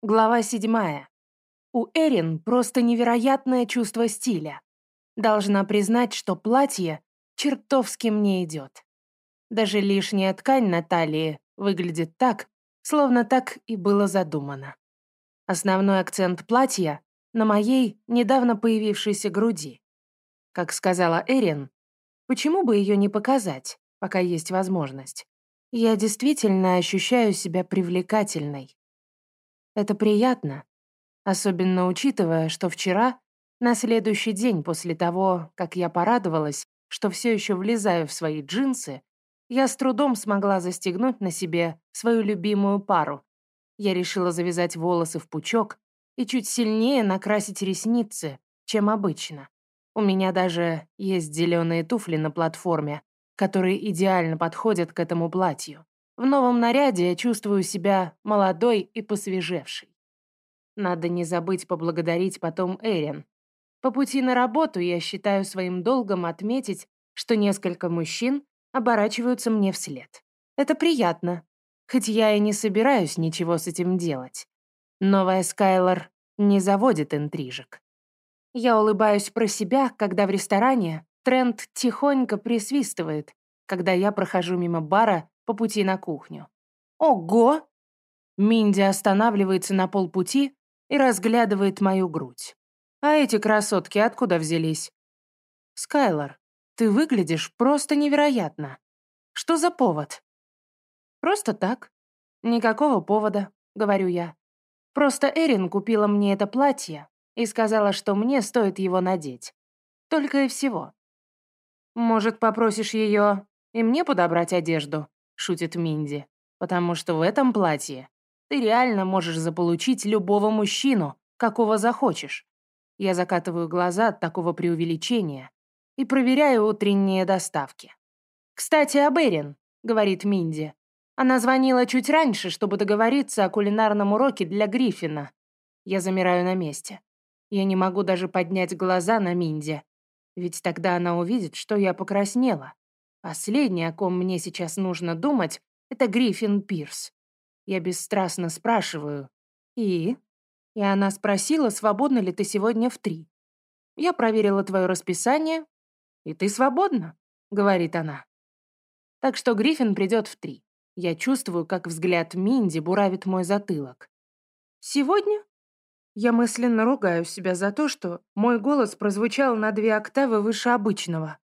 Глава седьмая. У Эрин просто невероятное чувство стиля. Должна признать, что платье чертовски мне идет. Даже лишняя ткань на талии выглядит так, словно так и было задумано. Основной акцент платья на моей недавно появившейся груди. Как сказала Эрин, почему бы ее не показать, пока есть возможность? Я действительно ощущаю себя привлекательной. Это приятно, особенно учитывая, что вчера, на следующий день после того, как я порадовалась, что все еще влезаю в свои джинсы, я с трудом смогла застегнуть на себе свою любимую пару. Я решила завязать волосы в пучок и чуть сильнее накрасить ресницы, чем обычно. У меня даже есть зеленые туфли на платформе, которые идеально подходят к этому платью. В новом наряде я чувствую себя молодой и посвежевшей. Надо не забыть поблагодарить потом Эрин. По пути на работу я считаю своим долгом отметить, что несколько мужчин оборачиваются мне вслед. Это приятно, хоть я и не собираюсь ничего с этим делать. Новая Скайлор не заводит интрижек. Я улыбаюсь про себя, когда в ресторане Трент тихонько присвистывает, когда я прохожу мимо бара по пути на кухню. «Ого!» Минди останавливается на полпути и разглядывает мою грудь. «А эти красотки откуда взялись?» «Скайлор, ты выглядишь просто невероятно. Что за повод?» «Просто так. Никакого повода», — говорю я. «Просто Эрин купила мне это платье и сказала, что мне стоит его надеть. Только и всего. Может, попросишь ее и мне подобрать одежду?» Шутит Минди. «Потому что в этом платье ты реально можешь заполучить любого мужчину, какого захочешь». Я закатываю глаза от такого преувеличения и проверяю утренние доставки. «Кстати, об Эрин», — говорит Минди. Она звонила чуть раньше, чтобы договориться о кулинарном уроке для Гриффина. Я замираю на месте. Я не могу даже поднять глаза на Минди, ведь тогда она увидит, что я покраснела. Последнее, о ком мне сейчас нужно думать, это Гриффин Пирс. Я бесстрастно спрашиваю. «И?» И она спросила, свободна ли ты сегодня в три. Я проверила твое расписание, и ты свободна, говорит она. Так что Гриффин придет в три. Я чувствую, как взгляд Минди буравит мой затылок. Сегодня? Я мысленно ругаю себя за то, что мой голос прозвучал на две октавы выше обычного.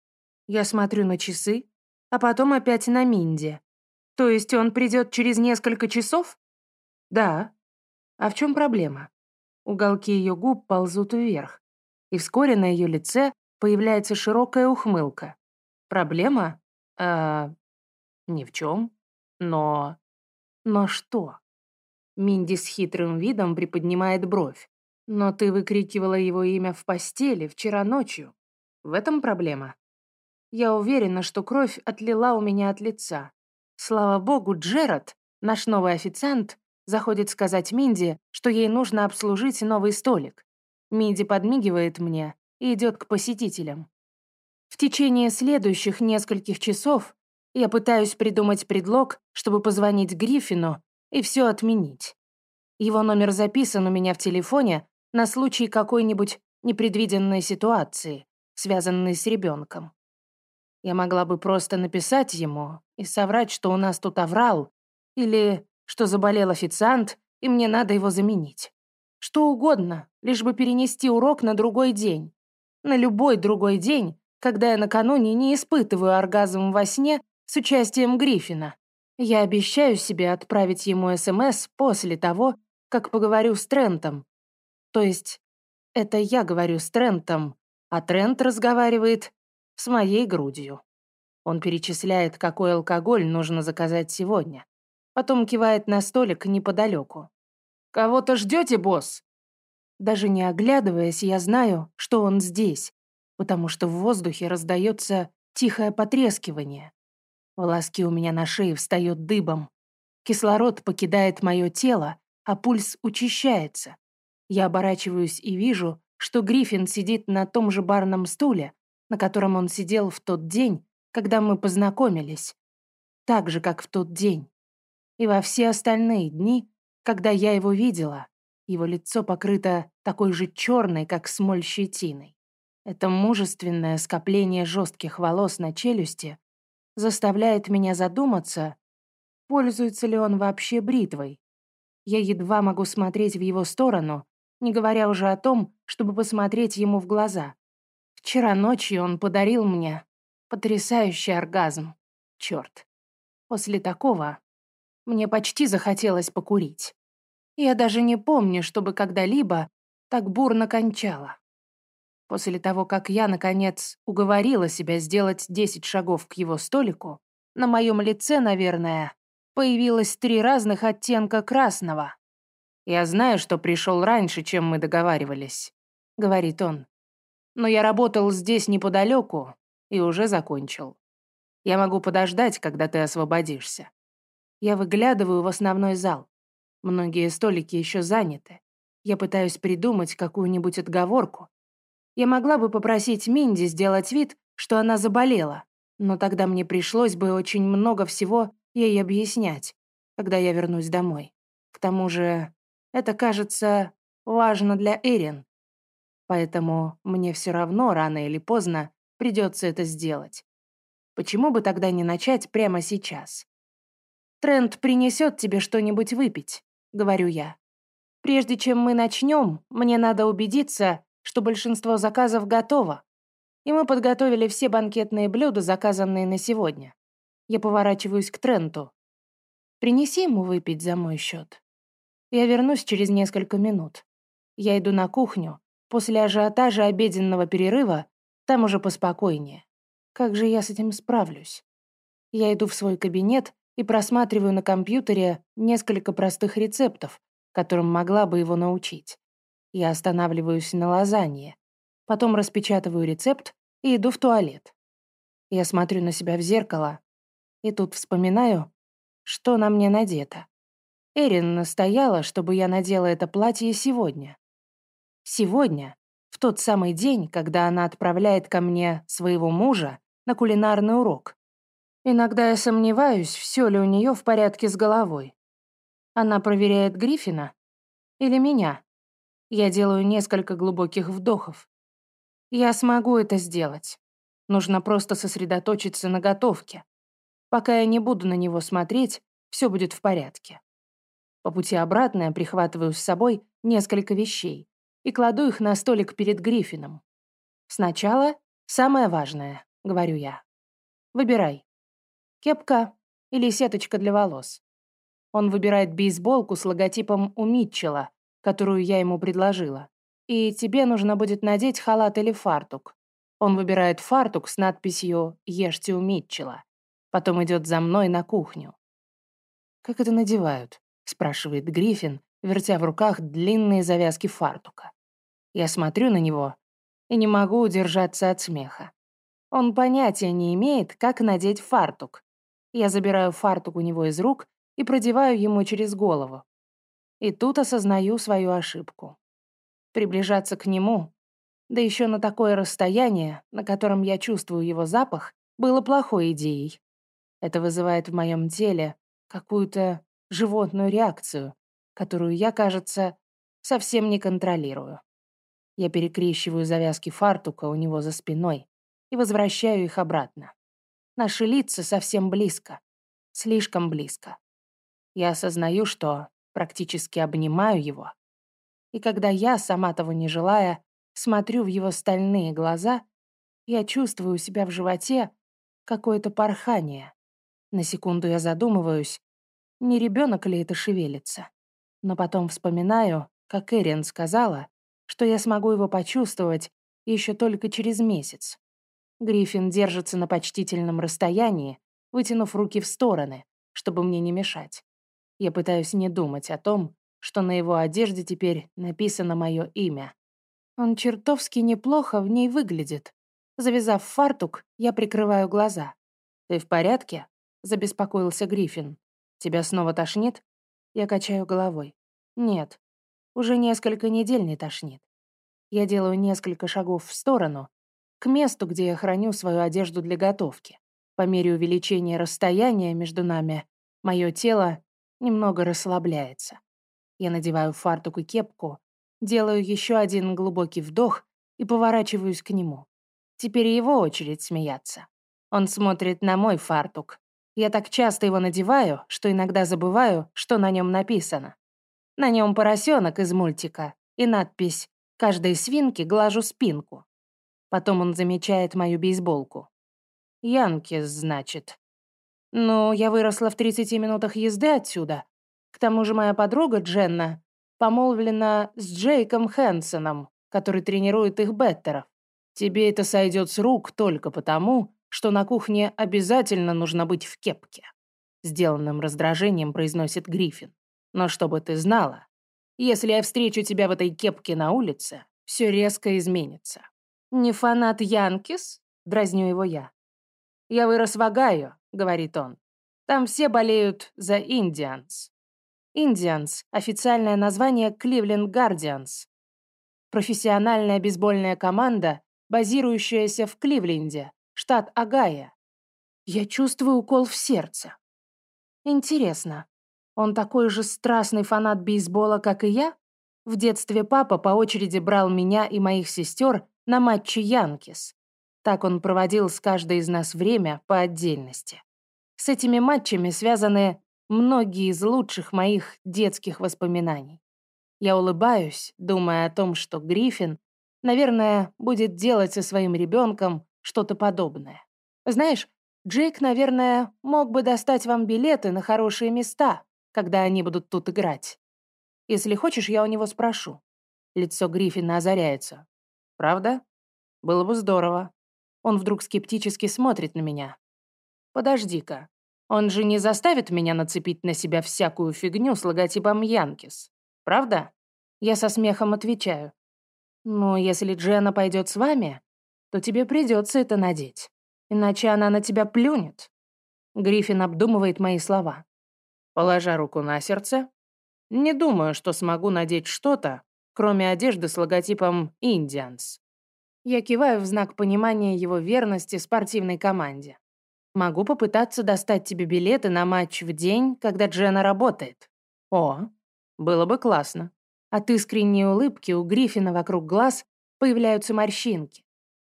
Я смотрю на часы, а потом опять на Минди. То есть он придет через несколько часов? Да. А в чем проблема? Уголки ее губ ползут вверх, и вскоре на ее лице появляется широкая ухмылка. Проблема? А, ни в чем. Но... Но что? Минди с хитрым видом приподнимает бровь. Но ты выкрикивала его имя в постели вчера ночью. В этом проблема? Я уверена, что кровь отлила у меня от лица. Слава богу, Джеред, наш новый официант, заходит сказать Минди, что ей нужно обслужить новый столик. Минди подмигивает мне и идет к посетителям. В течение следующих нескольких часов я пытаюсь придумать предлог, чтобы позвонить Гриффину и все отменить. Его номер записан у меня в телефоне на случай какой-нибудь непредвиденной ситуации, связанной с ребенком. Я могла бы просто написать ему и соврать, что у нас тут оврал, или что заболел официант, и мне надо его заменить. Что угодно, лишь бы перенести урок на другой день. На любой другой день, когда я накануне не испытываю оргазм во сне с участием Гриффина. Я обещаю себе отправить ему СМС после того, как поговорю с Трентом. То есть, это я говорю с Трентом, а Трент разговаривает с моей грудью. Он перечисляет, какой алкоголь нужно заказать сегодня. Потом кивает на столик неподалеку. «Кого-то ждете, босс?» Даже не оглядываясь, я знаю, что он здесь, потому что в воздухе раздается тихое потрескивание. Волоски у меня на шее встают дыбом. Кислород покидает мое тело, а пульс учащается. Я оборачиваюсь и вижу, что Гриффин сидит на том же барном стуле, на котором он сидел в тот день, когда мы познакомились. Так же, как в тот день. И во все остальные дни, когда я его видела, Его лицо покрыто такой же черной, как смоль щетиной. Это мужественное скопление жестких волос на челюсти заставляет меня задуматься, пользуется ли он вообще бритвой. Я едва могу смотреть в его сторону, не говоря уже о том, чтобы посмотреть ему в глаза. Вчера ночью он подарил мне потрясающий оргазм. Черт. После такого мне почти захотелось покурить. Я даже не помню, чтобы когда-либо так бурно кончала. После того, как я, наконец, уговорила себя сделать 10 шагов к его столику, на моем лице, наверное, появилось три разных оттенка красного. «Я знаю, что пришел раньше, чем мы договаривались», — говорит он. «Но я работал здесь неподалеку и уже закончил. Я могу подождать, когда ты освободишься». Я выглядываю в основной зал. Многие столики еще заняты. Я пытаюсь придумать какую-нибудь отговорку, я могла бы попросить Минди сделать вид, что она заболела, но тогда мне пришлось бы очень много всего ей объяснять, когда я вернусь домой. К тому же, это, кажется, важно для Эрин. Поэтому мне все равно, рано или поздно, придется это сделать. Почему бы тогда не начать прямо сейчас? «Трент принесет тебе что-нибудь выпить», — говорю я. «Прежде чем мы начнем, мне надо убедиться, что большинство заказов готово, и мы подготовили все банкетные блюда, заказанные на сегодня. Я поворачиваюсь к Тренту. Принеси ему выпить за мой счет. Я вернусь через несколько минут. Я иду на кухню. После ажиотажа обеденного перерыва там уже поспокойнее. Как же я с этим справлюсь? Я иду в свой кабинет и просматриваю на компьютере несколько простых рецептов, которым могла бы его научить. Я останавливаюсь на лазанье. Потом распечатываю рецепт и иду в туалет. Я смотрю на себя в зеркало и тут вспоминаю, что на мне надето. Эрин настояла, чтобы я надела это платье сегодня. Сегодня, в тот самый день, когда она отправляет ко мне своего мужа на кулинарный урок. Иногда я сомневаюсь, все ли у нее в порядке с головой. Она проверяет Гриффина или меня. Я делаю несколько глубоких вдохов. Я смогу это сделать. Нужно просто сосредоточиться на готовке. Пока я не буду на него смотреть, все будет в порядке. По пути обратно я прихватываю с собой несколько вещей и кладу их на столик перед Гриффином. Сначала самое важное, говорю я. Выбирай. Кепка или сеточка для волос. Он выбирает бейсболку с логотипом у Митчелла, которую я ему предложила. И тебе нужно будет надеть халат или фартук. Он выбирает фартук с надписью «Ешьте у Митчелла». Потом идет за мной на кухню. «Как это надевают?» — спрашивает Гриффин, вертя в руках длинные завязки фартука. Я смотрю на него и не могу удержаться от смеха. Он понятия не имеет, как надеть фартук. Я забираю фартук у него из рук и продеваю ему через голову. И тут осознаю свою ошибку. Приближаться к нему, да еще на такое расстояние, на котором я чувствую его запах, было плохой идеей. Это вызывает в моем теле какую-то животную реакцию, которую я, кажется, совсем не контролирую. Я перекрещиваю завязки фартука у него за спиной и возвращаю их обратно. Наши лица совсем близко, слишком близко. Я осознаю, что практически обнимаю его. И когда я, сама того не желая, смотрю в его стальные глаза, я чувствую у себя в животе какое-то порхание. На секунду я задумываюсь, не ребенок ли это шевелится. Но потом вспоминаю, как Эрин сказала, что я смогу его почувствовать еще только через месяц. Гриффин держится на почтительном расстоянии, вытянув руки в стороны, чтобы мне не мешать. Я пытаюсь не думать о том, что на его одежде теперь написано мое имя. Он чертовски неплохо в ней выглядит. Завязав фартук, я прикрываю глаза. «Ты в порядке?» — забеспокоился Гриффин. «Тебя снова тошнит?» Я качаю головой. «Нет, уже несколько недель не тошнит. Я делаю несколько шагов в сторону, к месту, где я храню свою одежду для готовки. По мере увеличения расстояния между нами, мое тело немного расслабляется. Я надеваю фартук и кепку, делаю еще один глубокий вдох и поворачиваюсь к нему. Теперь его очередь смеяться. Он смотрит на мой фартук. Я так часто его надеваю, что иногда забываю, что на нем написано. На нем поросенок из мультика и надпись «Каждой свинке глажу спинку». Потом он замечает мою бейсболку. «Янкис, значит». «Ну, я выросла в 30 минутах езды отсюда. К тому же моя подруга Дженна помолвлена с Джейком Хэнсоном, который тренирует их беттеров. Тебе это сойдет с рук только потому, что на кухне обязательно нужно быть в кепке. Сделанным раздражением произносит Гриффин. Но чтобы ты знала, если я встречу тебя в этой кепке на улице, все резко изменится. Не фанат Янкис? Дразню его я. Я вырос в Огайо, говорит он. Там все болеют за Индианс. Индианс – официальное название Кливленд Гардианс. Профессиональная бейсбольная команда, базирующаяся в Кливленде, штат Огайо. Я чувствую укол в сердце. Интересно, он такой же страстный фанат бейсбола, как и я? В детстве папа по очереди брал меня и моих сестер на матчи Янкис. Так он проводил с каждой из нас время по отдельности. С этими матчами связаны многие из лучших моих детских воспоминаний. Я улыбаюсь, думая о том, что Гриффин, наверное, будет делать со своим ребенком что-то подобное. Знаешь, Джейк, наверное, мог бы достать вам билеты на хорошие места, когда они будут тут играть. Если хочешь, я у него спрошу. Лицо Гриффина озаряется. Правда? Было бы здорово. Он вдруг скептически смотрит на меня. Подожди-ка, он же не заставит меня нацепить на себя всякую фигню с логотипом Янкис. Правда? Я со смехом отвечаю. Ну, если Джена пойдет с вами, то тебе придется это надеть. Иначе она на тебя плюнет. Гриффин обдумывает мои слова. Положа руку на сердце, не думаю, что смогу надеть что-то, кроме одежды с логотипом «Индианс». Я киваю в знак понимания его верности спортивной команде. Могу попытаться достать тебе билеты на матч в день, когда Джена работает. О, было бы классно. От искренней улыбки у Гриффина вокруг глаз появляются морщинки.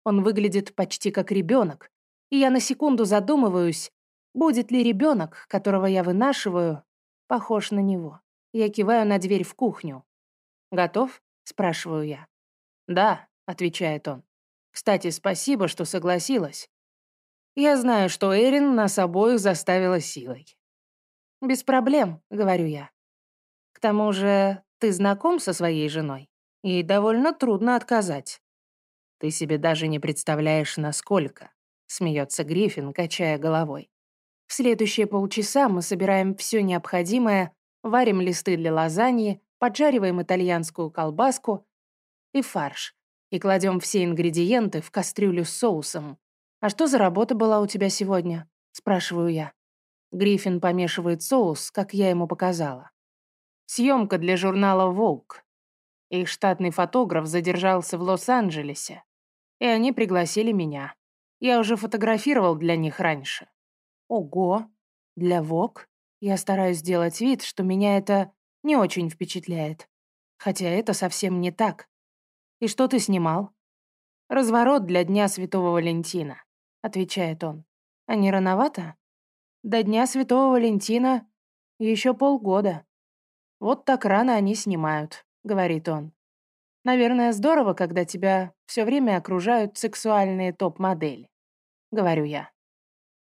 Он выглядит почти как ребенок, и я на секунду задумываюсь, будет ли ребенок, которого я вынашиваю, похож на него. Я киваю на дверь в кухню. «Готов?» — спрашиваю я. «Да», — отвечает он. «Кстати, спасибо, что согласилась. Я знаю, что Эрин нас обоих заставила силой. «Без проблем», — говорю я. «К тому же ты знаком со своей женой, и довольно трудно отказать». «Ты себе даже не представляешь, насколько», — смеется Гриффин, качая головой. В следующие полчаса мы собираем все необходимое, варим листы для лазаньи, поджариваем итальянскую колбаску и фарш, и кладем все ингредиенты в кастрюлю с соусом, «А что за работа была у тебя сегодня?» — спрашиваю я. Гриффин помешивает соус, как я ему показала. Съемка для журнала Vogue. Их штатный фотограф задержался в Лос-Анджелесе, и они пригласили меня. Я уже фотографировал для них раньше. Ого, для Vogue? Я стараюсь сделать вид, что меня это не очень впечатляет. Хотя это совсем не так. И что ты снимал? Разворот для Дня Святого Валентина. — отвечает он. «А не рановато? До Дня Святого Валентина еще полгода. Вот так рано они снимают», — говорит он. «Наверное, здорово, когда тебя все время окружают сексуальные топ-модели», — говорю я.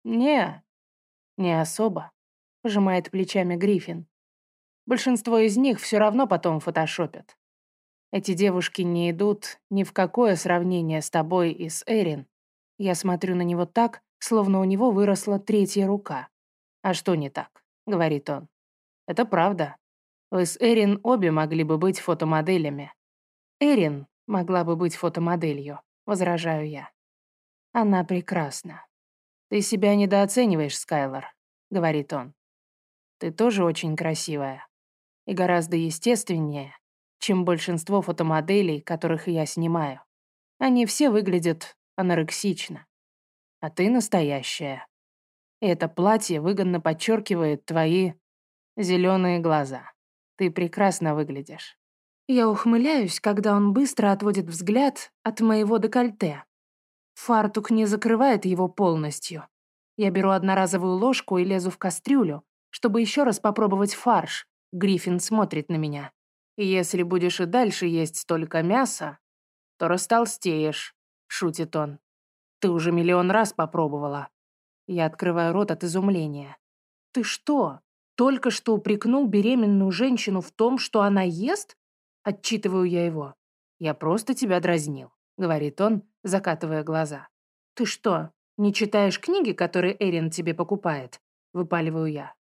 «Не, не особо», — пожимает плечами Гриффин. «Большинство из них все равно потом фотошопят. Эти девушки не идут ни в какое сравнение с тобой и с Эрин. Я смотрю на него так, словно у него выросла третья рука. «А что не так?» — говорит он. «Это правда. Вы с Эрин обе могли бы быть фотомоделями». «Эрин могла бы быть фотомоделью», — возражаю я. «Она прекрасна». «Ты себя недооцениваешь, Скайлор», — говорит он. «Ты тоже очень красивая. И гораздо естественнее, чем большинство фотомоделей, которых я снимаю. Они все выглядят анорексично. А ты настоящая. И это платье выгодно подчеркивает твои зеленые глаза. Ты прекрасно выглядишь». Я ухмыляюсь, когда он быстро отводит взгляд от моего декольте. Фартук не закрывает его полностью. Я беру одноразовую ложку и лезу в кастрюлю, чтобы еще раз попробовать фарш. Гриффин смотрит на меня. «Если будешь и дальше есть столько мяса, то растолстеешь», — шутит он. «Ты уже миллион раз попробовала». Я открываю рот от изумления. «Ты что, только что упрекнул беременную женщину в том, что она ест?» Отчитываю я его. «Я просто тебя дразнил», — говорит он, закатывая глаза. «Ты что, не читаешь книги, которые Эрин тебе покупает?» — выпаливаю я.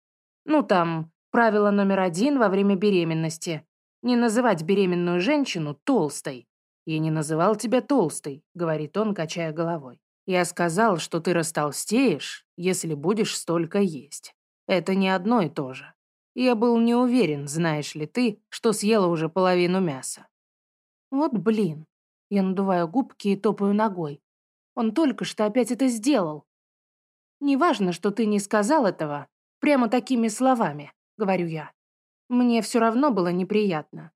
«Ну там, правило номер один во время беременности. Не называть беременную женщину толстой». «Я не называл тебя толстой», — говорит он, качая головой. «Я сказал, что ты растолстеешь, если будешь столько есть. Это не одно и то же. Я был не уверен, знаешь ли ты, что съела уже половину мяса. Вот блин. Я надуваю губки и топаю ногой. Он только что опять это сделал. Неважно, что ты не сказал этого, прямо такими словами, говорю я. Мне все равно было неприятно.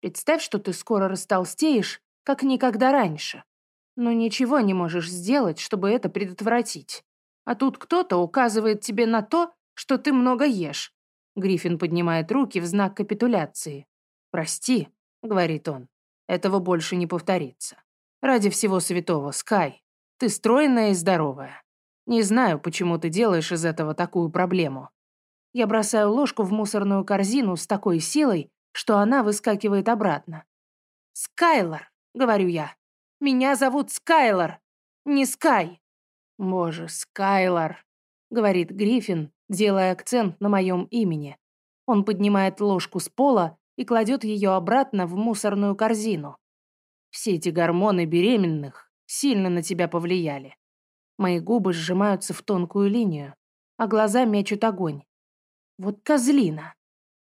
Представь, что ты скоро растолстеешь, как никогда раньше. Но ничего не можешь сделать, чтобы это предотвратить. А тут кто-то указывает тебе на то, что ты много ешь, Гриффин поднимает руки в знак капитуляции. «Прости», — говорит он, — «этого больше не повторится. Ради всего святого, Скай, ты стройная и здоровая. Не знаю, почему ты делаешь из этого такую проблему». Я бросаю ложку в мусорную корзину с такой силой, что она выскакивает обратно. «Скайлор», — говорю я. «Меня зовут Скайлор, не Скай». «Боже, Скайлор», — говорит Гриффин, делая акцент на моем имени. Он поднимает ложку с пола и кладет ее обратно в мусорную корзину. Все эти гормоны беременных сильно на тебя повлияли. Мои губы сжимаются в тонкую линию, а глаза мечут огонь. Вот козлина.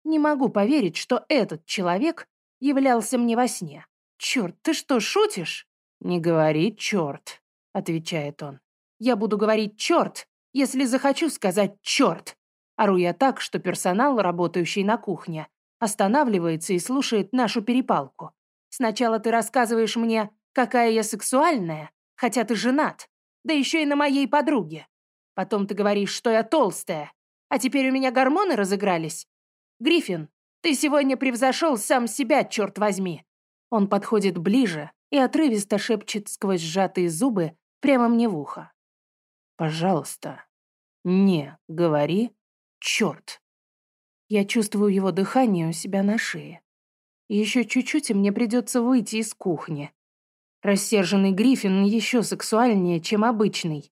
Не могу поверить, что этот человек являлся мне во сне. Черт, ты что, шутишь? Не говори черт, отвечает он. Я буду говорить черт, если захочу сказать «черт». Ору я так, что персонал, работающий на кухне, останавливается и слушает нашу перепалку. Сначала ты рассказываешь мне, какая я сексуальная, хотя ты женат, да еще и на моей подруге. Потом ты говоришь, что я толстая, а теперь у меня гормоны разыгрались. Гриффин, ты сегодня превзошел сам себя, черт возьми. Он подходит ближе и отрывисто шепчет сквозь сжатые зубы прямо мне в ухо. Пожалуйста, не говори «черт». Я чувствую его дыхание у себя на шее. Еще чуть-чуть, и мне придется выйти из кухни. Рассерженный Гриффин еще сексуальнее, чем обычный.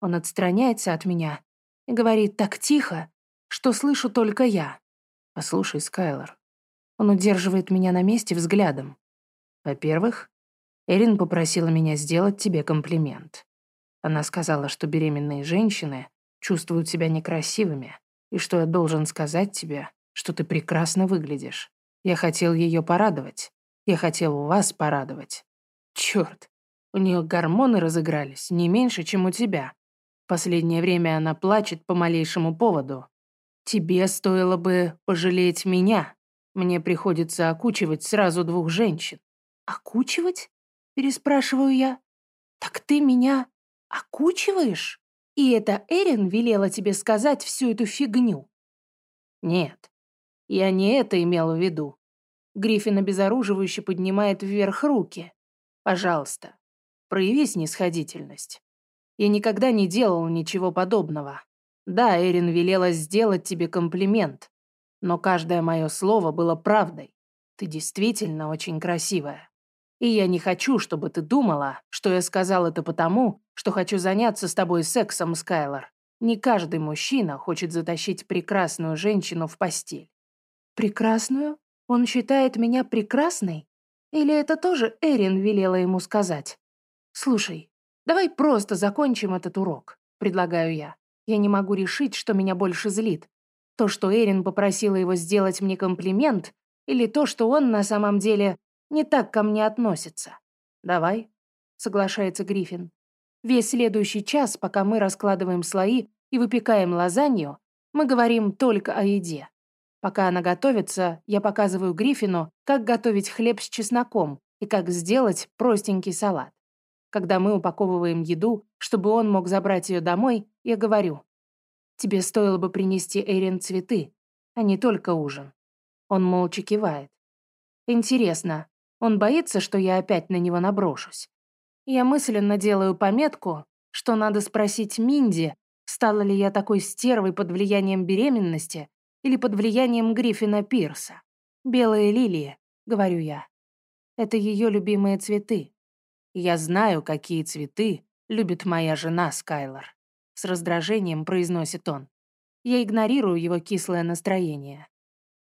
Он отстраняется от меня и говорит так тихо, что слышу только я. «Послушай, Скайлор». Он удерживает меня на месте взглядом. Во-первых, Эрин попросила меня сделать тебе комплимент. Она сказала, что беременные женщины чувствуют себя некрасивыми, и что я должен сказать тебе, что ты прекрасно выглядишь. Я хотел ее порадовать. Я хотел вас порадовать. Черт, у нее гормоны разыгрались не меньше, чем у тебя. Последнее время она плачет по малейшему поводу. Тебе стоило бы пожалеть меня. Мне приходится окучивать сразу двух женщин. Окучивать? Переспрашиваю я. Так ты меня окучиваешь? И это Эрин велела тебе сказать всю эту фигню? Нет, я не это имел в виду. Гриффин обезоруживающе поднимает вверх руки. Пожалуйста, прояви снисходительность. Я никогда не делал ничего подобного. Да, Эрин велела сделать тебе комплимент, но каждое мое слово было правдой. Ты действительно очень красивая. И я не хочу, чтобы ты думала, что я сказал это потому, что хочу заняться с тобой сексом, Скайлор. Не каждый мужчина хочет затащить прекрасную женщину в постель. Прекрасную? Он считает меня прекрасной? Или это тоже Эрин велела ему сказать? Слушай, давай просто закончим этот урок, предлагаю я. Я не могу решить, что меня больше злит. То, что Эрин попросила его сделать мне комплимент, или то, что он на самом деле не так ко мне относится. Давай, соглашается Гриффин. Весь следующий час, пока мы раскладываем слои и выпекаем лазанью, мы говорим только о еде. Пока она готовится, я показываю Гриффину, как готовить хлеб с чесноком и как сделать простенький салат. Когда мы упаковываем еду, чтобы он мог забрать ее домой, я говорю, «Тебе стоило бы принести Эрин цветы, а не только ужин». Он молча кивает. Интересно, он боится, что я опять на него наброшусь? Я мысленно делаю пометку, что надо спросить Минди, стала ли я такой стервой под влиянием беременности, или под влиянием Гриффина Пирса. «Белые лилии», — говорю я. Это ее любимые цветы. Я знаю, какие цветы любит моя жена Скайлор. С раздражением произносит он. Я игнорирую его кислое настроение.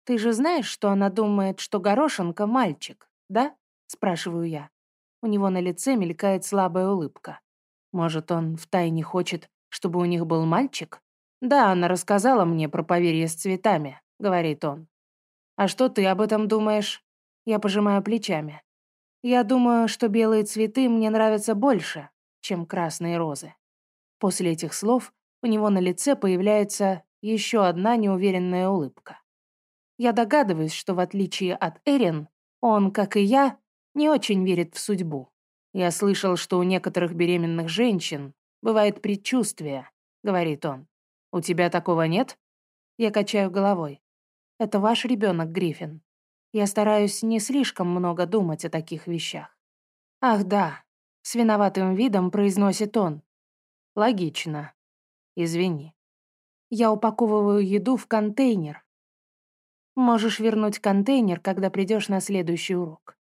«Ты же знаешь, что она думает, что Горошенко — мальчик, да?» — спрашиваю я. У него на лице мелькает слабая улыбка. Может, он втайне хочет, чтобы у них был мальчик? «Да, она рассказала мне про поверье с цветами», — говорит он. «А что ты об этом думаешь?» Я пожимаю плечами. «Я думаю, что белые цветы мне нравятся больше, чем красные розы». После этих слов у него на лице появляется еще одна неуверенная улыбка. Я догадываюсь, что в отличие от Эрин, он, как и я, не очень верит в судьбу. Я слышал, что у некоторых беременных женщин бывает предчувствие, говорит он. «У тебя такого нет?» Я качаю головой. «Это ваш ребенок, Гриффин. Я стараюсь не слишком много думать о таких вещах». «Ах, да», — с виноватым видом произносит он. «Логично. Извини. Я упаковываю еду в контейнер. Можешь вернуть контейнер, когда придешь на следующий урок».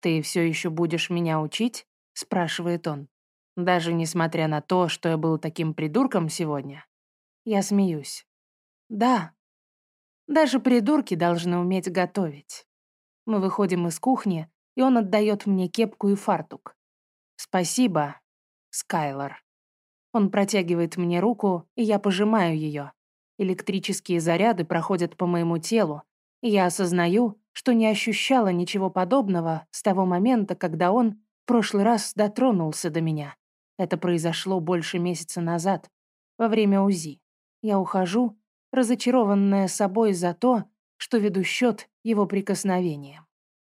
«Ты все еще будешь меня учить?» — спрашивает он. «Даже несмотря на то, что я был таким придурком сегодня?» Я смеюсь. Да, даже придурки должны уметь готовить. Мы выходим из кухни, и он отдает мне кепку и фартук. Спасибо, Скайлор. Он протягивает мне руку, и я пожимаю ее. Электрические заряды проходят по моему телу, я осознаю, что не ощущала ничего подобного с того момента, когда он в прошлый раз дотронулся до меня. Это произошло больше месяца назад, во время УЗИ. Я ухожу, разочарованная собой за то, что веду счет его прикосновением.